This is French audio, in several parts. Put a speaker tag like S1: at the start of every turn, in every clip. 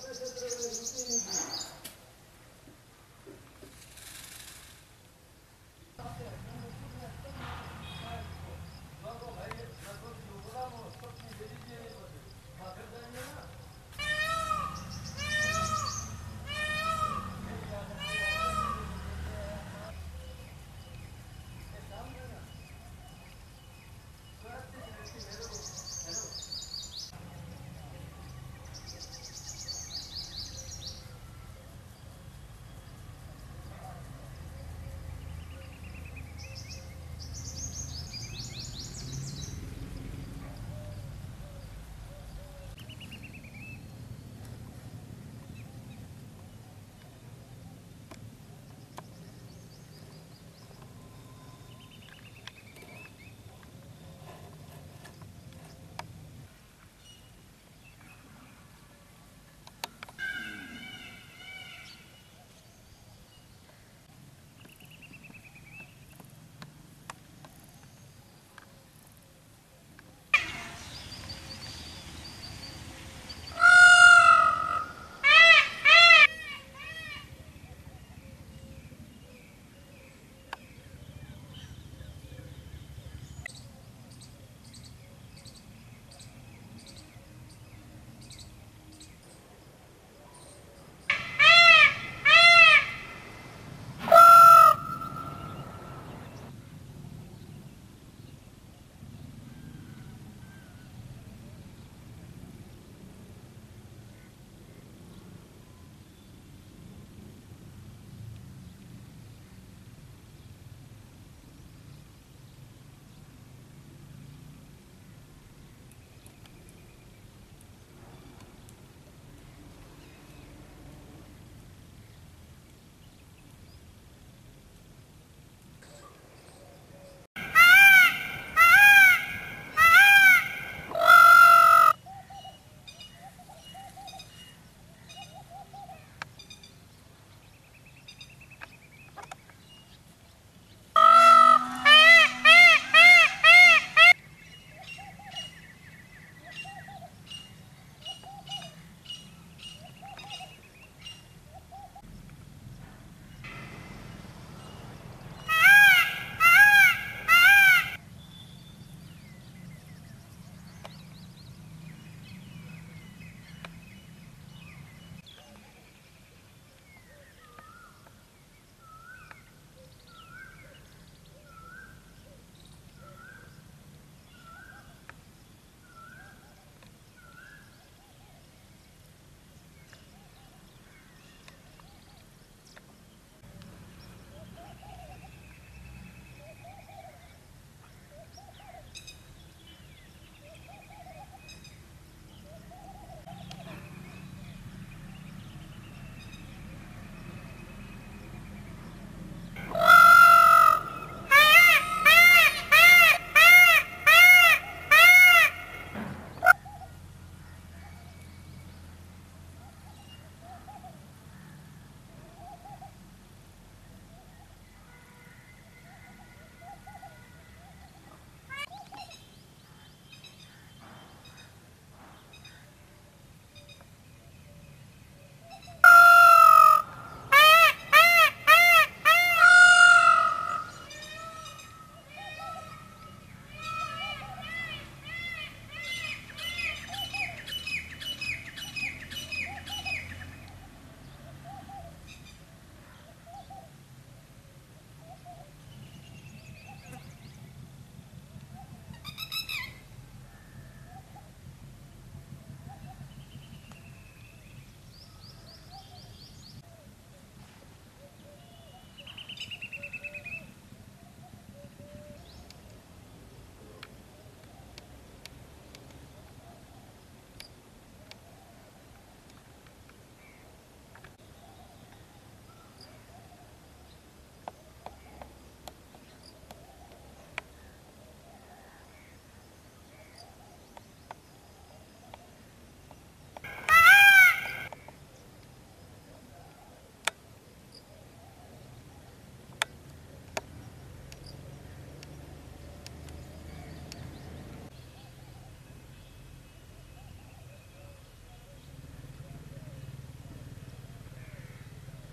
S1: Gracias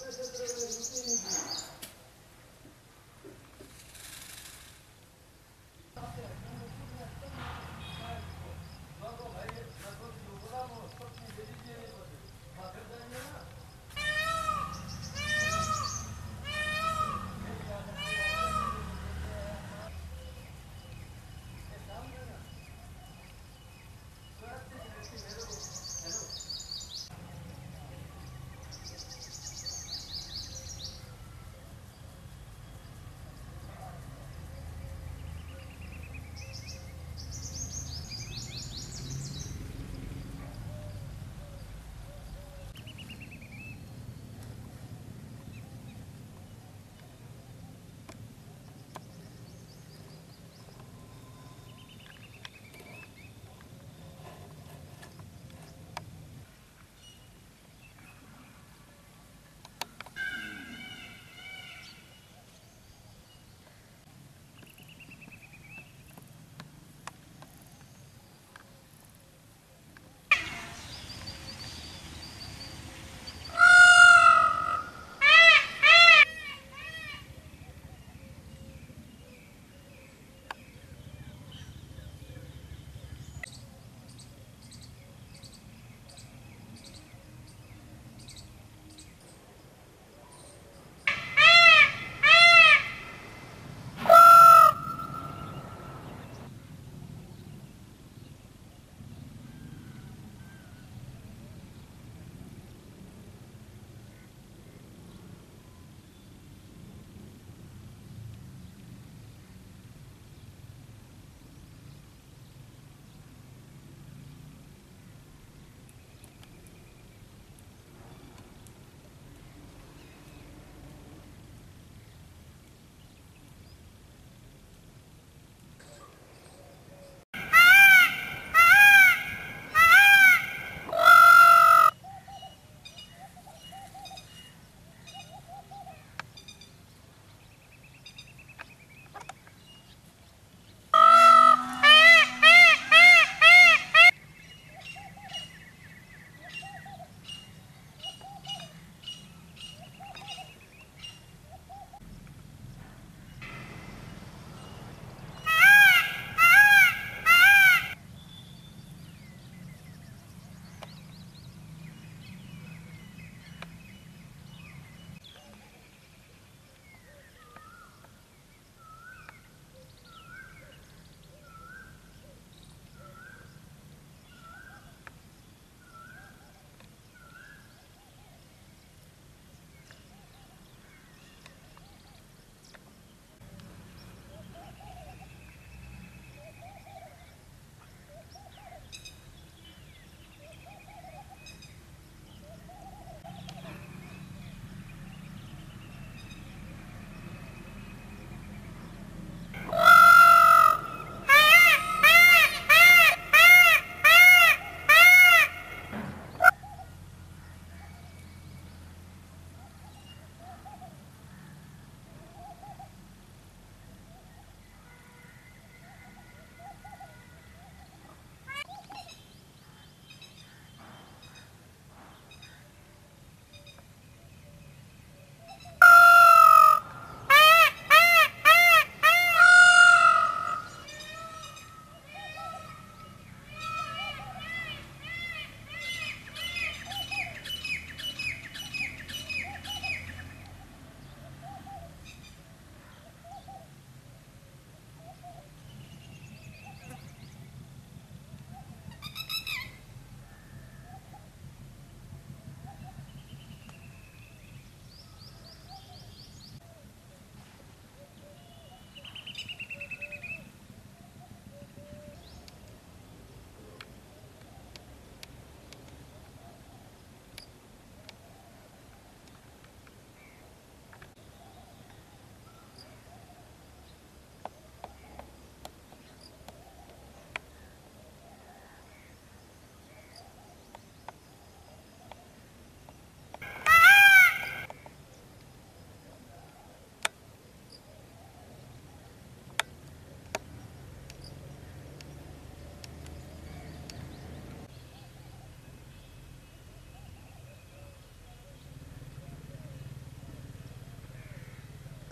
S1: Thank you.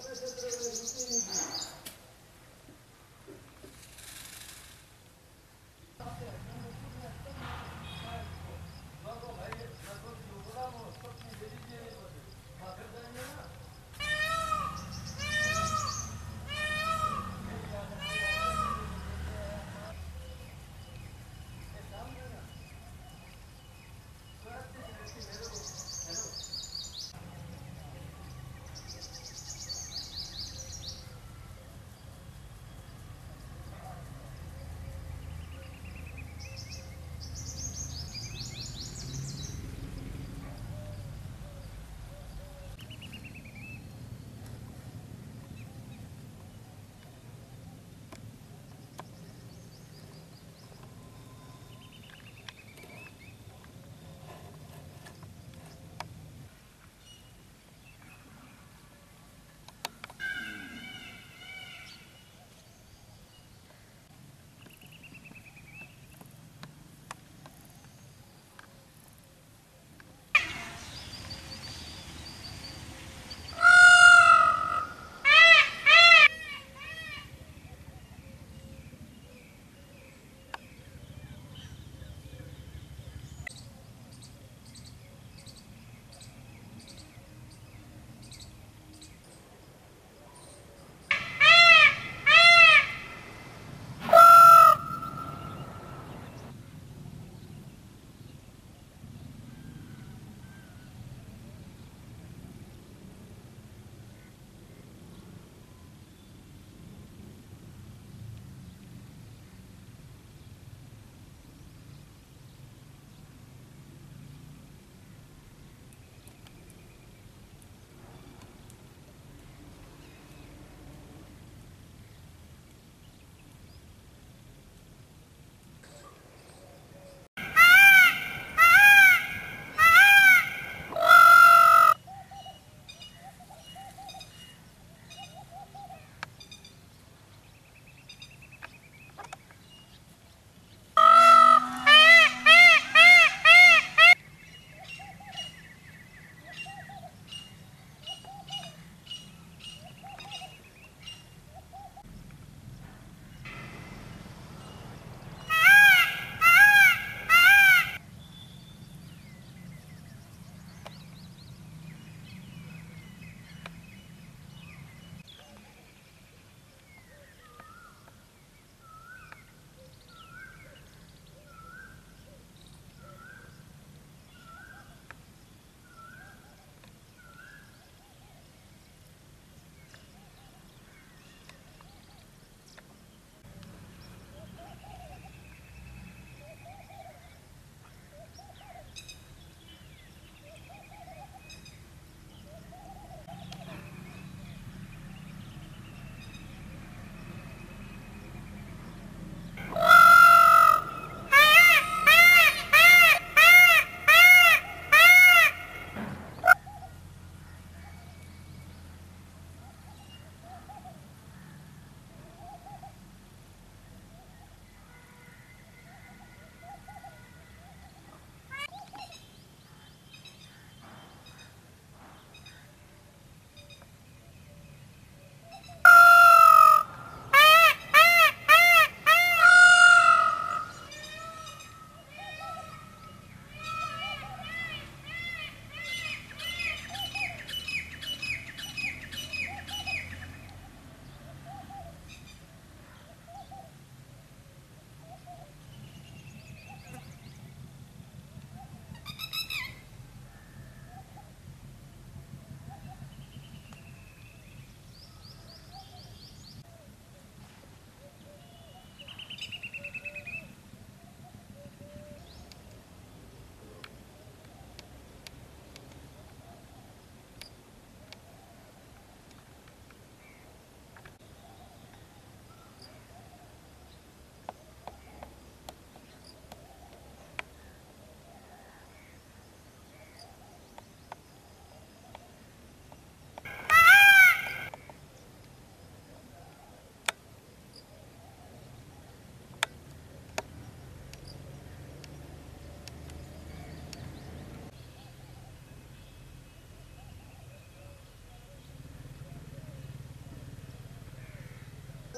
S1: tudo.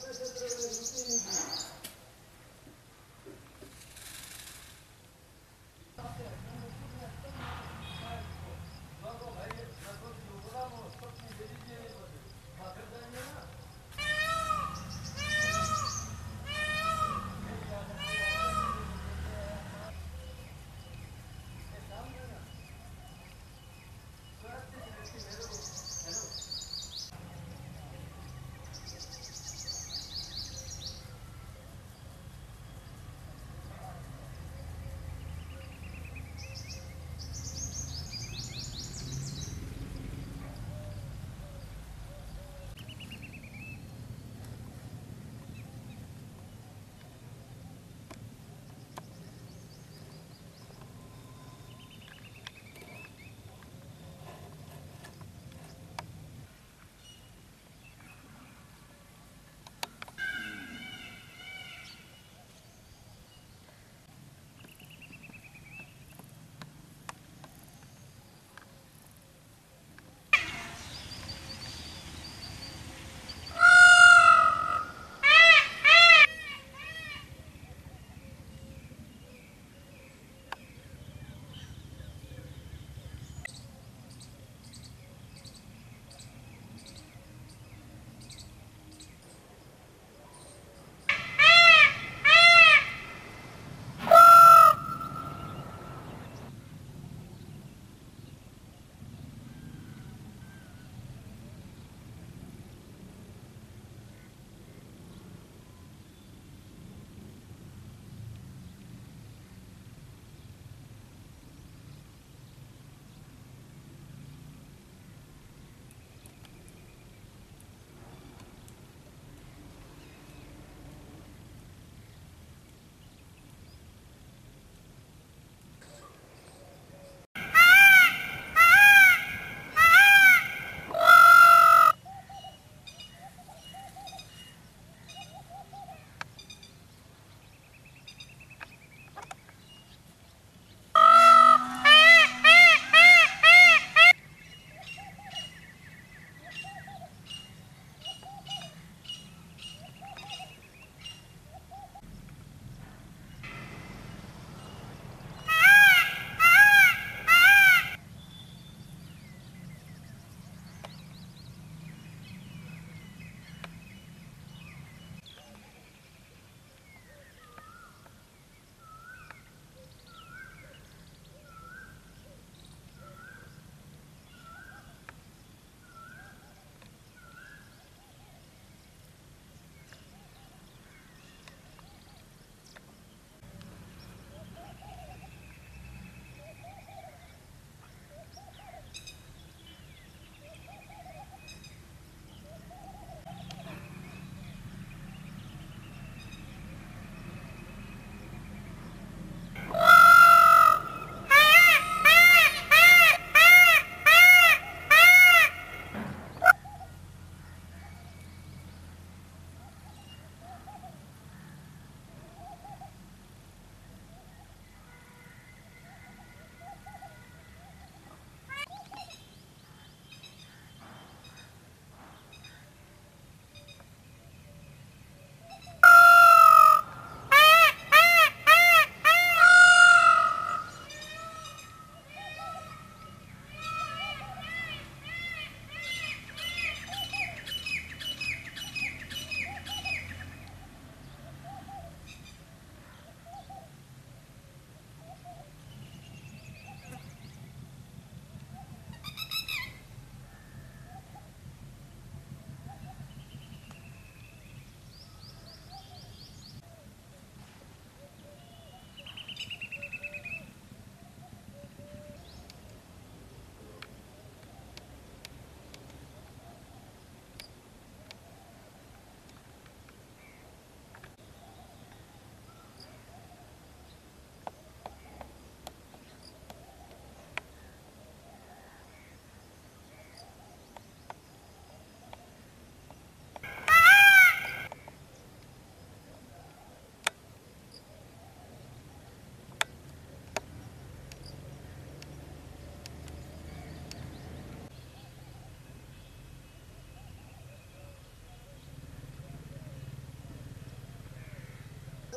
S1: ça se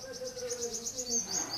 S1: Gracias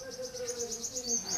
S1: Thank you.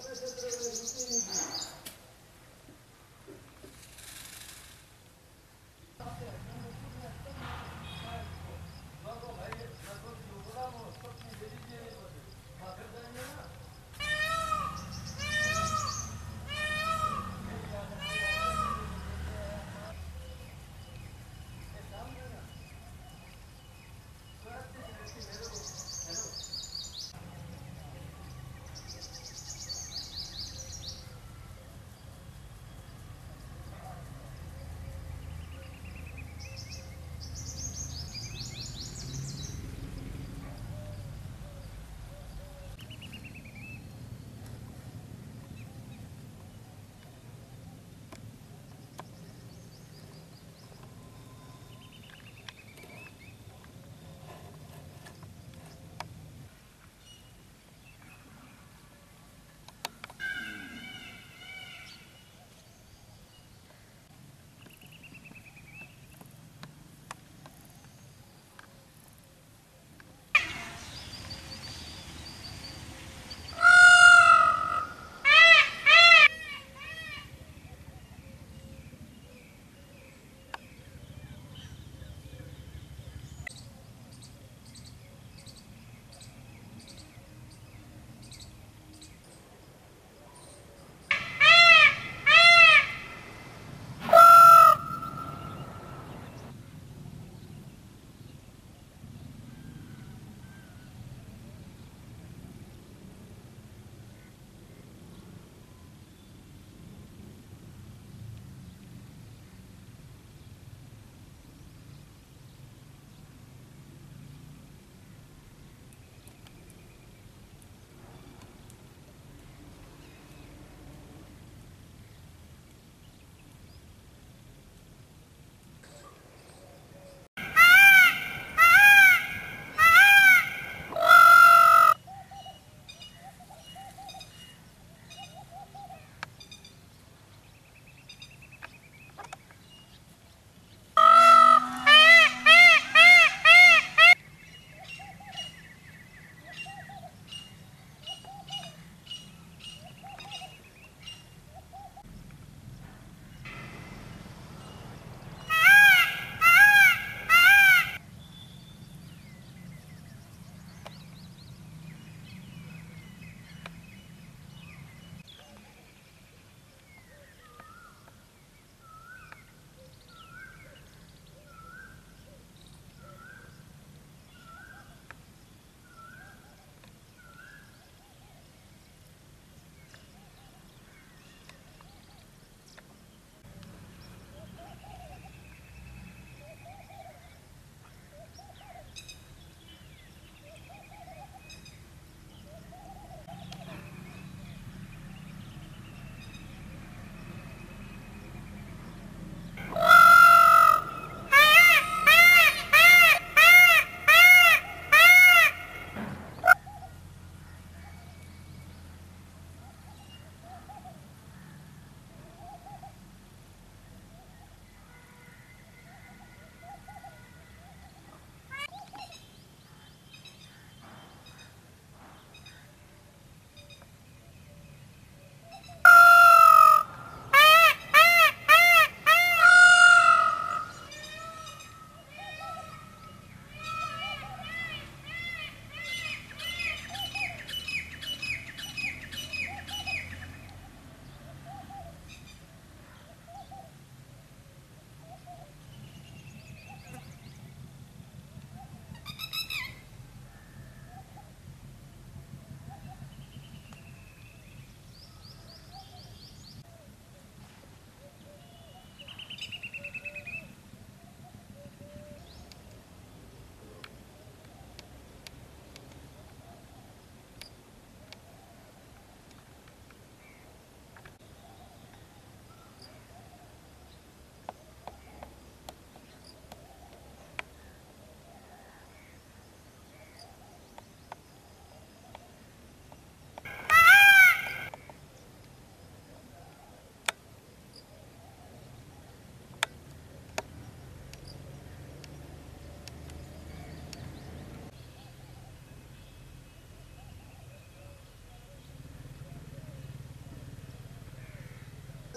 S1: tudo.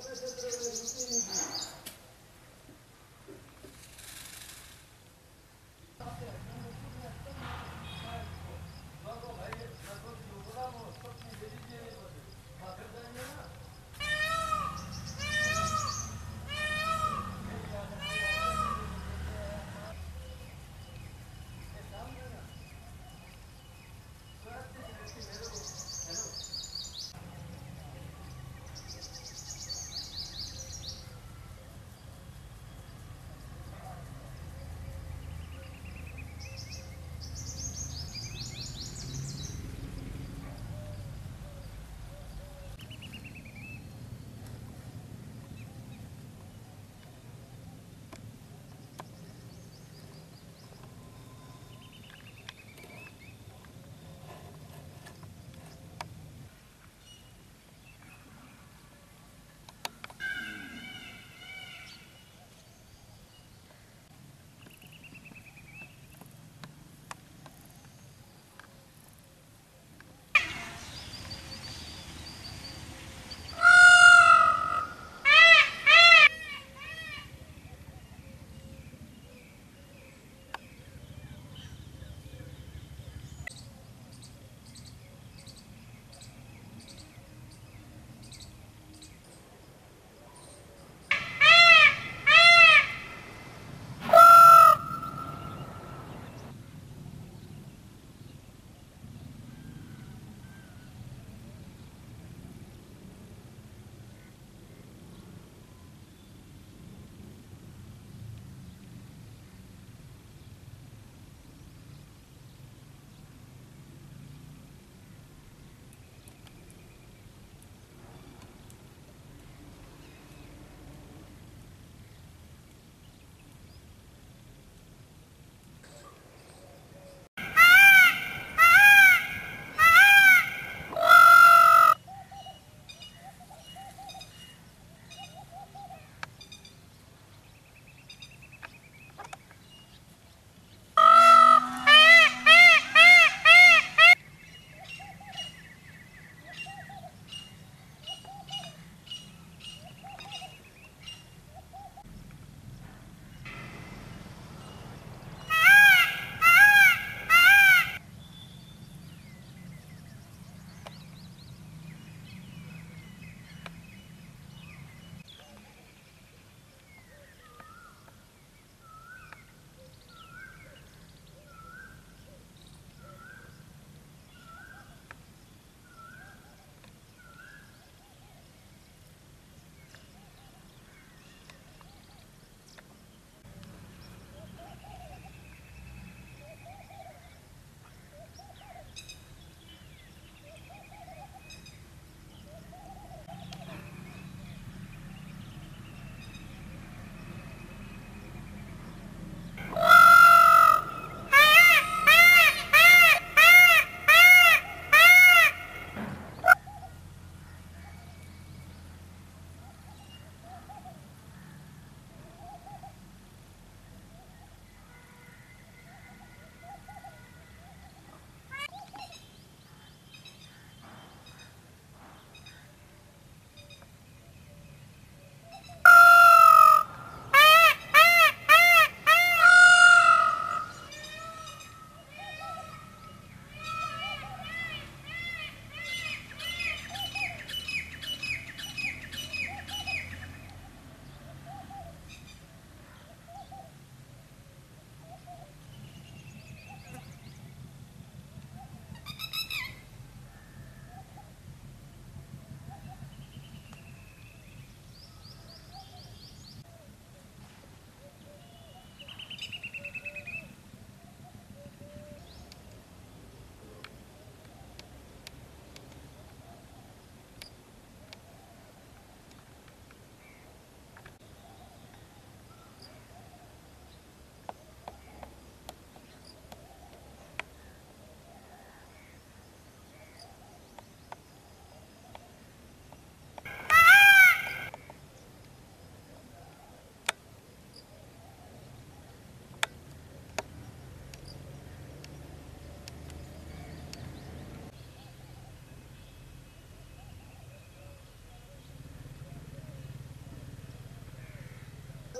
S1: ça se